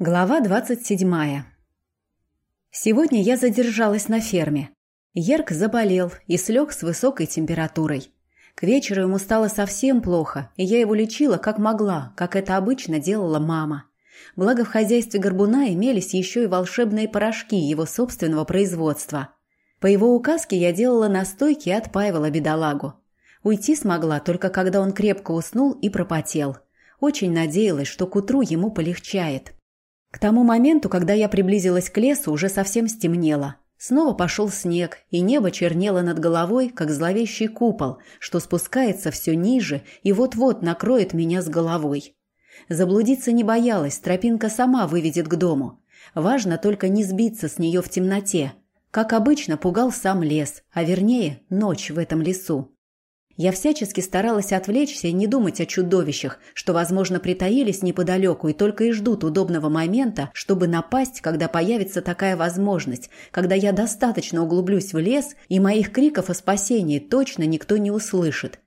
Глава двадцать седьмая. Сегодня я задержалась на ферме. Ерк заболел и слег с высокой температурой. К вечеру ему стало совсем плохо, и я его лечила как могла, как это обычно делала мама. Благо в хозяйстве горбуна имелись еще и волшебные порошки его собственного производства. По его указке я делала настойки и отпаивала бедолагу. Уйти смогла только когда он крепко уснул и пропотел. Очень надеялась, что к утру ему полегчает. К тому моменту, когда я приблизилась к лесу, уже совсем стемнело. Снова пошел снег, и небо чернело над головой, как зловещий купол, что спускается все ниже и вот-вот накроет меня с головой. Заблудиться не боялась, тропинка сама выведет к дому. Важно только не сбиться с нее в темноте. Как обычно, пугал сам лес, а вернее, ночь в этом лесу. Я всячески старалась отвлечься и не думать о чудовищах, что, возможно, притаились неподалеку и только и ждут удобного момента, чтобы напасть, когда появится такая возможность, когда я достаточно углублюсь в лес, и моих криков о спасении точно никто не услышит.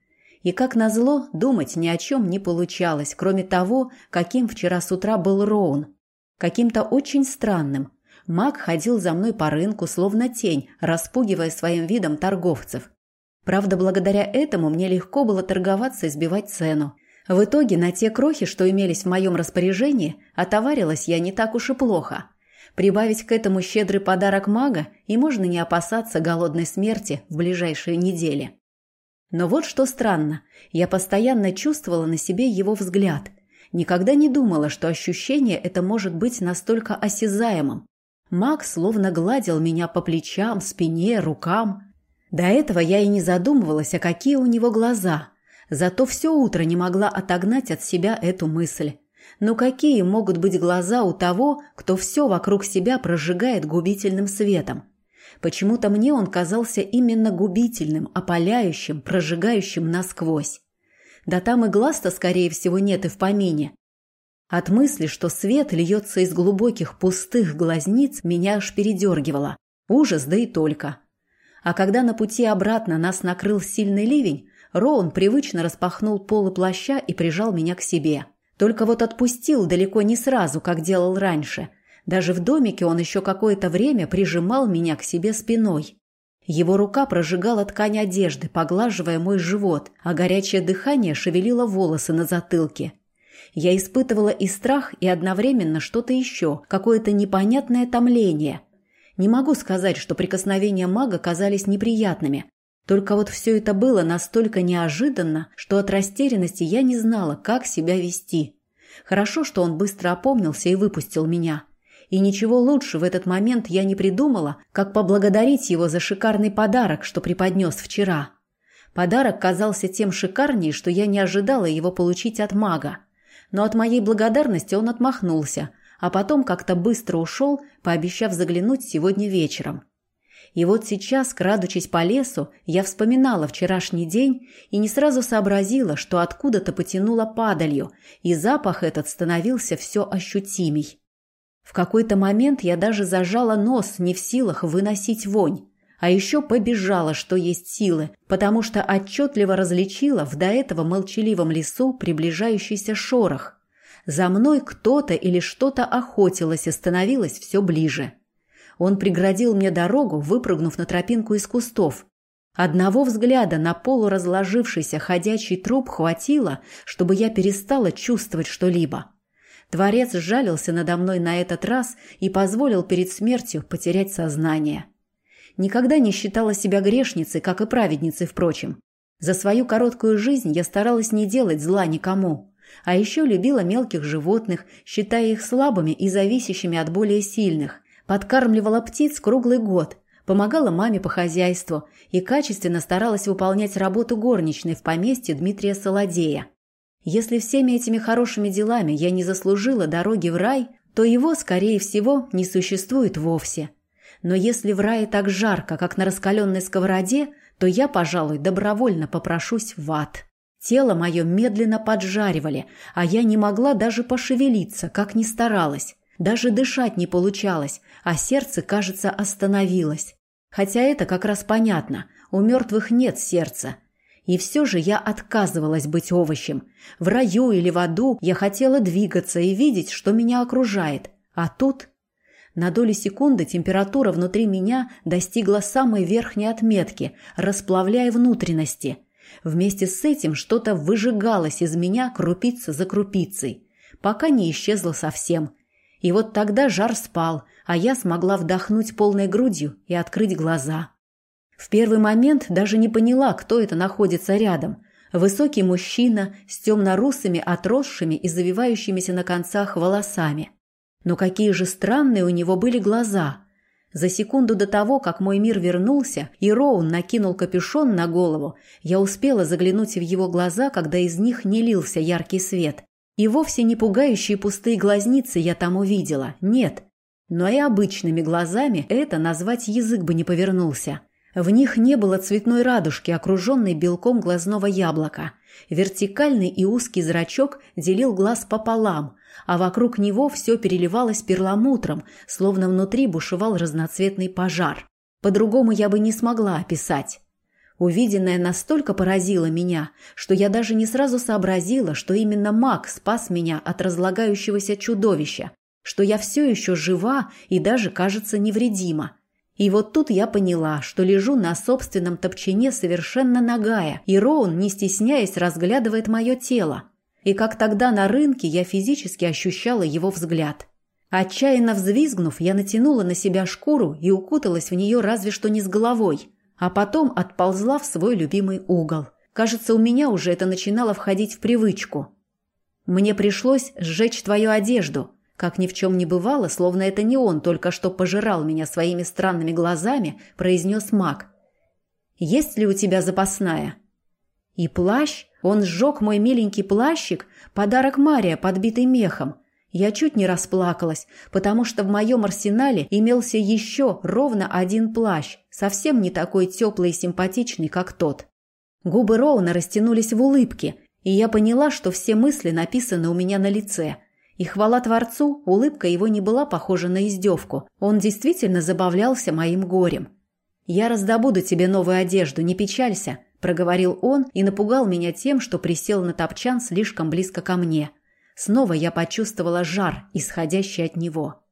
И, как назло, думать ни о чем не получалось, кроме того, каким вчера с утра был Роун. Каким-то очень странным. Маг ходил за мной по рынку, словно тень, распугивая своим видом торговцев. Правда, благодаря этому мне легко было торговаться и сбивать цену. В итоге на те крохи, что имелись в моем распоряжении, отоварилась я не так уж и плохо. Прибавить к этому щедрый подарок мага, и можно не опасаться голодной смерти в ближайшие недели. Но вот что странно, я постоянно чувствовала на себе его взгляд. Никогда не думала, что ощущение это может быть настолько осязаемым. Маг словно гладил меня по плечам, спине, рукам – до этого я и не задумывалась, а какие у него глаза. Зато все утро не могла отогнать от себя эту мысль. Но какие могут быть глаза у того, кто все вокруг себя прожигает губительным светом? Почему-то мне он казался именно губительным, опаляющим, прожигающим насквозь. Да там и глаз-то, скорее всего, нет и в помине. От мысли, что свет льется из глубоких пустых глазниц, меня аж передергивало. Ужас, да и только. А когда на пути обратно нас накрыл сильный ливень, Роун привычно распахнул полы плаща и прижал меня к себе. Только вот отпустил далеко не сразу, как делал раньше. Даже в домике он еще какое-то время прижимал меня к себе спиной. Его рука прожигала ткань одежды, поглаживая мой живот, а горячее дыхание шевелило волосы на затылке. Я испытывала и страх, и одновременно что-то еще, какое-то непонятное томление – не могу сказать, что прикосновения мага казались неприятными. Только вот все это было настолько неожиданно, что от растерянности я не знала, как себя вести. Хорошо, что он быстро опомнился и выпустил меня. И ничего лучше в этот момент я не придумала, как поблагодарить его за шикарный подарок, что преподнес вчера. Подарок казался тем шикарнее, что я не ожидала его получить от мага. Но от моей благодарности он отмахнулся – а потом как-то быстро ушел, пообещав заглянуть сегодня вечером. И вот сейчас, крадучись по лесу, я вспоминала вчерашний день и не сразу сообразила, что откуда-то потянуло падалью, и запах этот становился все ощутимей. В какой-то момент я даже зажала нос, не в силах выносить вонь. А еще побежала, что есть силы, потому что отчетливо различила в до этого молчаливом лесу приближающийся шорох – за мной кто-то или что-то охотилось и становилось все ближе. Он преградил мне дорогу, выпрыгнув на тропинку из кустов. Одного взгляда на полуразложившийся ходячий труп хватило, чтобы я перестала чувствовать что-либо. Творец сжалился надо мной на этот раз и позволил перед смертью потерять сознание. Никогда не считала себя грешницей, как и праведницей, впрочем. За свою короткую жизнь я старалась не делать зла никому. А еще любила мелких животных, считая их слабыми и зависящими от более сильных. Подкармливала птиц круглый год, помогала маме по хозяйству и качественно старалась выполнять работу горничной в поместье Дмитрия Солодея. Если всеми этими хорошими делами я не заслужила дороги в рай, то его, скорее всего, не существует вовсе. Но если в рае так жарко, как на раскаленной сковороде, то я, пожалуй, добровольно попрошусь в ад. Тело мое медленно поджаривали, а я не могла даже пошевелиться, как ни старалась. Даже дышать не получалось, а сердце, кажется, остановилось. Хотя это как раз понятно, у мертвых нет сердца. И все же я отказывалась быть овощем. В раю или в аду я хотела двигаться и видеть, что меня окружает. А тут... На долю секунды температура внутри меня достигла самой верхней отметки, расплавляя внутренности. Вместе с этим что-то выжигалось из меня крупица за крупицей, пока не исчезло совсем. И вот тогда жар спал, а я смогла вдохнуть полной грудью и открыть глаза. В первый момент даже не поняла, кто это находится рядом. Высокий мужчина с темно-русыми, отросшими и завивающимися на концах волосами. Но какие же странные у него были глаза. За секунду до того, как мой мир вернулся, и Роун накинул капюшон на голову, я успела заглянуть в его глаза, когда из них не лился яркий свет. И вовсе не пугающие пустые глазницы я там увидела, нет. Но и обычными глазами это назвать язык бы не повернулся. В них не было цветной радужки, окруженной белком глазного яблока. Вертикальный и узкий зрачок делил глаз пополам, а вокруг него все переливалось перламутром, словно внутри бушевал разноцветный пожар. По-другому я бы не смогла описать. Увиденное настолько поразило меня, что я даже не сразу сообразила, что именно маг спас меня от разлагающегося чудовища, что я все еще жива и даже, кажется, невредима. И вот тут я поняла, что лежу на собственном топчине совершенно нагая, и Роун, не стесняясь, разглядывает мое тело. И как тогда на рынке я физически ощущала его взгляд. Отчаянно взвизгнув, я натянула на себя шкуру и укуталась в нее разве что не с головой, а потом отползла в свой любимый угол. Кажется, у меня уже это начинало входить в привычку. Мне пришлось сжечь твою одежду, как ни в чем не бывало, словно это не он только что пожирал меня своими странными глазами, произнес маг. «Есть ли у тебя запасная?» И плащ, он сжег мой миленький плащик, подарок Мария, подбитый мехом. Я чуть не расплакалась, потому что в моем арсенале имелся еще ровно один плащ, совсем не такой теплый и симпатичный, как тот. Губы Роуна растянулись в улыбке, и я поняла, что все мысли написаны у меня на лице. И хвала Творцу, улыбка его не была похожа на издевку. Он действительно забавлялся моим горем. «Я раздобуду тебе новую одежду, не печалься», проговорил он и напугал меня тем, что присел на топчан слишком близко ко мне. Снова я почувствовала жар, исходящий от него.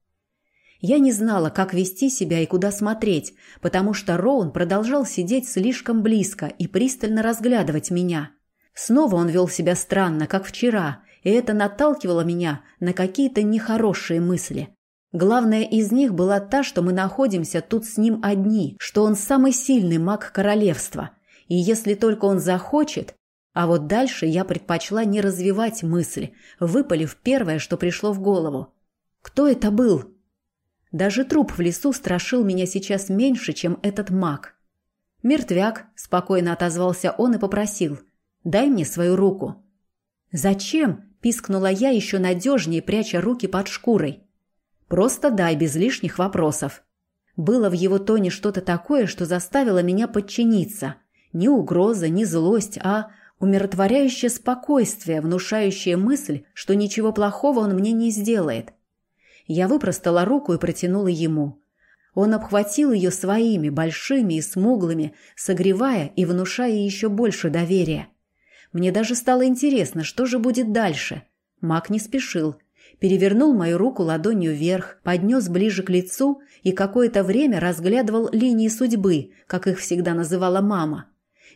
Я не знала, как вести себя и куда смотреть, потому что Роун продолжал сидеть слишком близко и пристально разглядывать меня. Снова он вел себя странно, как вчера, и это наталкивало меня на какие-то нехорошие мысли. Главная из них была та, что мы находимся тут с ним одни, что он самый сильный маг королевства – и если только он захочет... А вот дальше я предпочла не развивать мысль, выпалив первое, что пришло в голову. Кто это был? Даже труп в лесу страшил меня сейчас меньше, чем этот маг. «Мертвяк», – спокойно отозвался он и попросил. «Дай мне свою руку». «Зачем?» – пискнула я еще надежнее, пряча руки под шкурой. «Просто дай, без лишних вопросов». Было в его тоне что-то такое, что заставило меня подчиниться – ни угроза, ни злость, а умиротворяющее спокойствие, внушающее мысль, что ничего плохого он мне не сделает. Я выпростала руку и протянула ему. Он обхватил ее своими, большими и смуглыми, согревая и внушая еще больше доверия. Мне даже стало интересно, что же будет дальше. Маг не спешил. Перевернул мою руку ладонью вверх, поднес ближе к лицу и какое-то время разглядывал линии судьбы, как их всегда называла мама.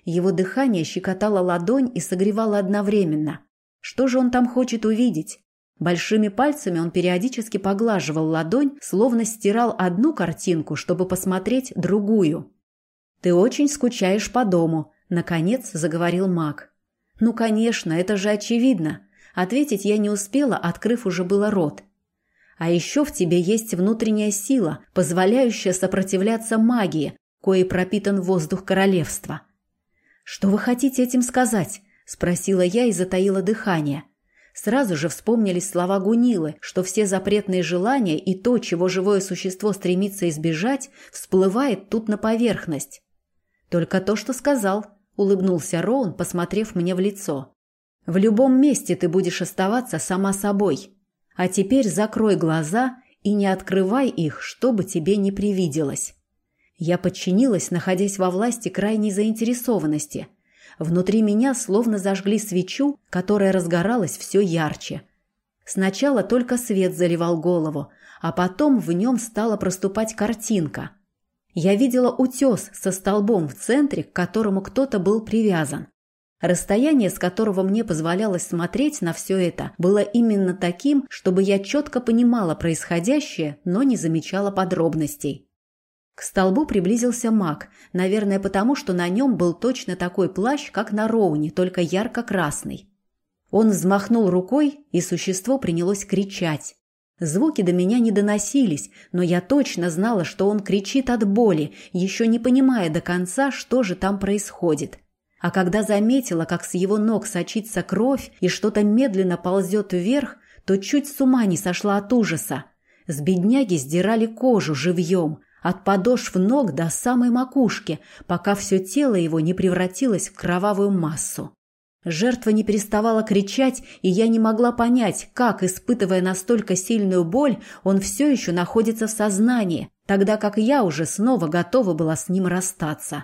Его дыхание щекотало ладонь и согревало одновременно. Что же он там хочет увидеть? Большими пальцами он периодически поглаживал ладонь, словно стирал одну картинку, чтобы посмотреть другую. «Ты очень скучаешь по дому», — наконец заговорил маг. «Ну, конечно, это же очевидно». Ответить я не успела, открыв уже было рот. «А еще в тебе есть внутренняя сила, позволяющая сопротивляться магии, коей пропитан воздух королевства. «Что вы хотите этим сказать?» – спросила я и затаила дыхание. Сразу же вспомнились слова Гунилы, что все запретные желания и то, чего живое существо стремится избежать, всплывает тут на поверхность. «Только то, что сказал», – улыбнулся Роун, посмотрев мне в лицо. «В любом месте ты будешь оставаться сама собой. А теперь закрой глаза и не открывай их, чтобы тебе не привиделось». Я подчинилась, находясь во власти крайней заинтересованности. Внутри меня словно зажгли свечу, которая разгоралась все ярче. Сначала только свет заливал голову, а потом в нем стала проступать картинка. Я видела утес со столбом в центре, к которому кто-то был привязан. Расстояние, с которого мне позволялось смотреть на все это, было именно таким, чтобы я четко понимала происходящее, но не замечала подробностей. К столбу приблизился маг, наверное, потому что на нем был точно такой плащ, как на Роуне, только ярко-красный. Он взмахнул рукой, и существо принялось кричать. Звуки до меня не доносились, но я точно знала, что он кричит от боли, еще не понимая до конца, что же там происходит. А когда заметила, как с его ног сочится кровь и что-то медленно ползет вверх, то чуть с ума не сошла от ужаса. С бедняги сдирали кожу живьем, от подошв ног до самой макушки, пока все тело его не превратилось в кровавую массу. Жертва не переставала кричать, и я не могла понять, как, испытывая настолько сильную боль, он все еще находится в сознании, тогда как я уже снова готова была с ним расстаться.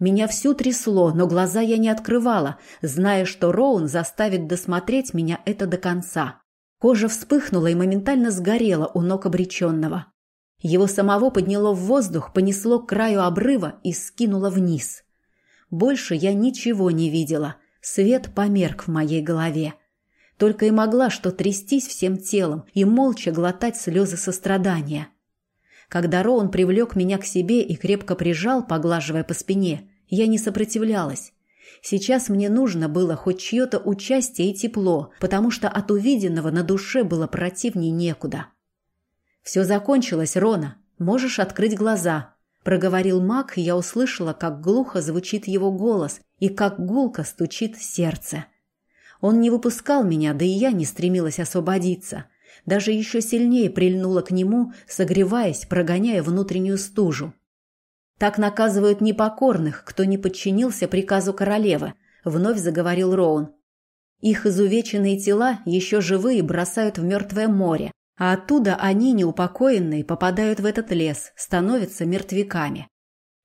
Меня всю трясло, но глаза я не открывала, зная, что Роун заставит досмотреть меня это до конца. Кожа вспыхнула и моментально сгорела у ног обреченного. Его самого подняло в воздух, понесло к краю обрыва и скинуло вниз. Больше я ничего не видела – Свет померк в моей голове. Только и могла что трястись всем телом и молча глотать слезы сострадания. Когда Роун привлек меня к себе и крепко прижал, поглаживая по спине, я не сопротивлялась. Сейчас мне нужно было хоть чье-то участие и тепло, потому что от увиденного на душе было противней некуда. «Все закончилось, Рона. Можешь открыть глаза», Проговорил маг, и я услышала, как глухо звучит его голос и как гулко стучит сердце. Он не выпускал меня, да и я не стремилась освободиться. Даже еще сильнее прильнула к нему, согреваясь, прогоняя внутреннюю стужу. «Так наказывают непокорных, кто не подчинился приказу королевы», — вновь заговорил Роун. «Их изувеченные тела еще живые бросают в мертвое море, а оттуда они, неупокоенные, попадают в этот лес, становятся мертвяками.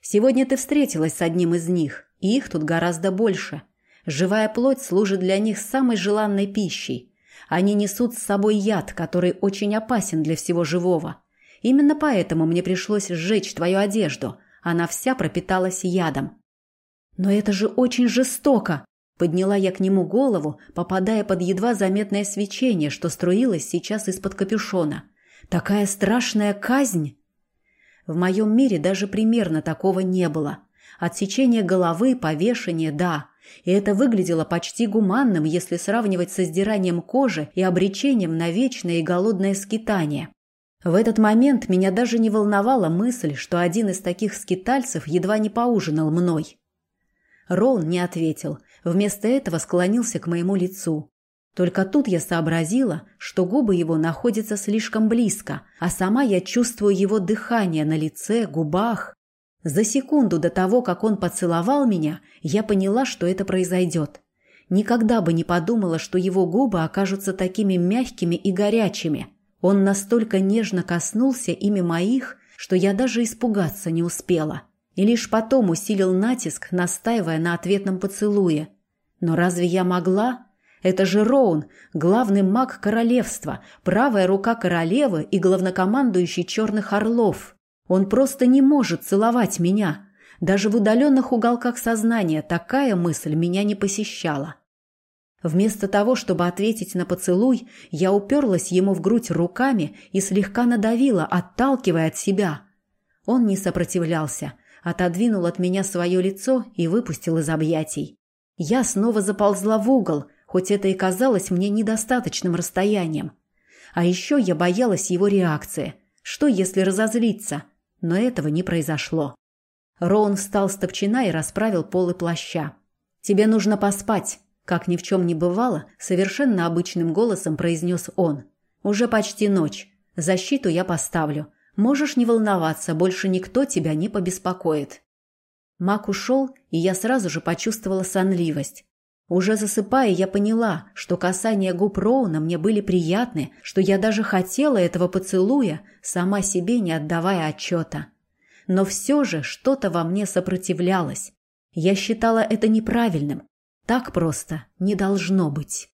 Сегодня ты встретилась с одним из них, и их тут гораздо больше. Живая плоть служит для них самой желанной пищей. Они несут с собой яд, который очень опасен для всего живого. Именно поэтому мне пришлось сжечь твою одежду. Она вся пропиталась ядом. Но это же очень жестоко, Подняла я к нему голову, попадая под едва заметное свечение, что струилось сейчас из-под капюшона. Такая страшная казнь! В моем мире даже примерно такого не было. Отсечение головы, повешение – да. И это выглядело почти гуманным, если сравнивать со сдиранием кожи и обречением на вечное и голодное скитание. В этот момент меня даже не волновала мысль, что один из таких скитальцев едва не поужинал мной. Ролл не ответил, вместо этого склонился к моему лицу. Только тут я сообразила, что губы его находятся слишком близко, а сама я чувствую его дыхание на лице, губах. За секунду до того, как он поцеловал меня, я поняла, что это произойдет. Никогда бы не подумала, что его губы окажутся такими мягкими и горячими. Он настолько нежно коснулся ими моих, что я даже испугаться не успела и лишь потом усилил натиск, настаивая на ответном поцелуе. Но разве я могла? Это же Роун, главный маг королевства, правая рука королевы и главнокомандующий черных орлов. Он просто не может целовать меня. Даже в удаленных уголках сознания такая мысль меня не посещала. Вместо того, чтобы ответить на поцелуй, я уперлась ему в грудь руками и слегка надавила, отталкивая от себя. Он не сопротивлялся – отодвинул от меня свое лицо и выпустил из объятий. Я снова заползла в угол, хоть это и казалось мне недостаточным расстоянием. А еще я боялась его реакции. Что, если разозлиться? Но этого не произошло. Роун встал с топчина и расправил полы плаща. «Тебе нужно поспать», – как ни в чем не бывало, совершенно обычным голосом произнес он. «Уже почти ночь. Защиту я поставлю. Можешь не волноваться, больше никто тебя не побеспокоит. Мак ушел, и я сразу же почувствовала сонливость. Уже засыпая, я поняла, что касания губ Роуна мне были приятны, что я даже хотела этого поцелуя, сама себе не отдавая отчета. Но все же что-то во мне сопротивлялось. Я считала это неправильным. Так просто не должно быть.